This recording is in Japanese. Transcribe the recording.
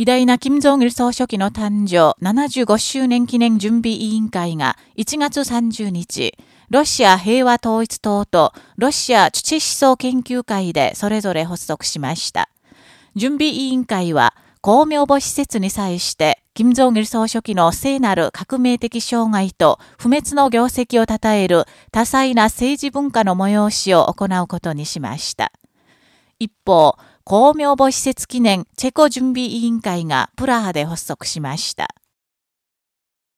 偉大な金正日総書記の誕生75周年記念準備委員会が1月30日、ロシア平和統一党とロシア土思想研究会でそれぞれ発足しました。準備委員会は、公明母施設に際して、金正日総書記の聖なる革命的障害と不滅の業績を称える多彩な政治文化の催しを行うことにしました。一方、公明母施設記念チェコ準備委員会がプラハで発足しました。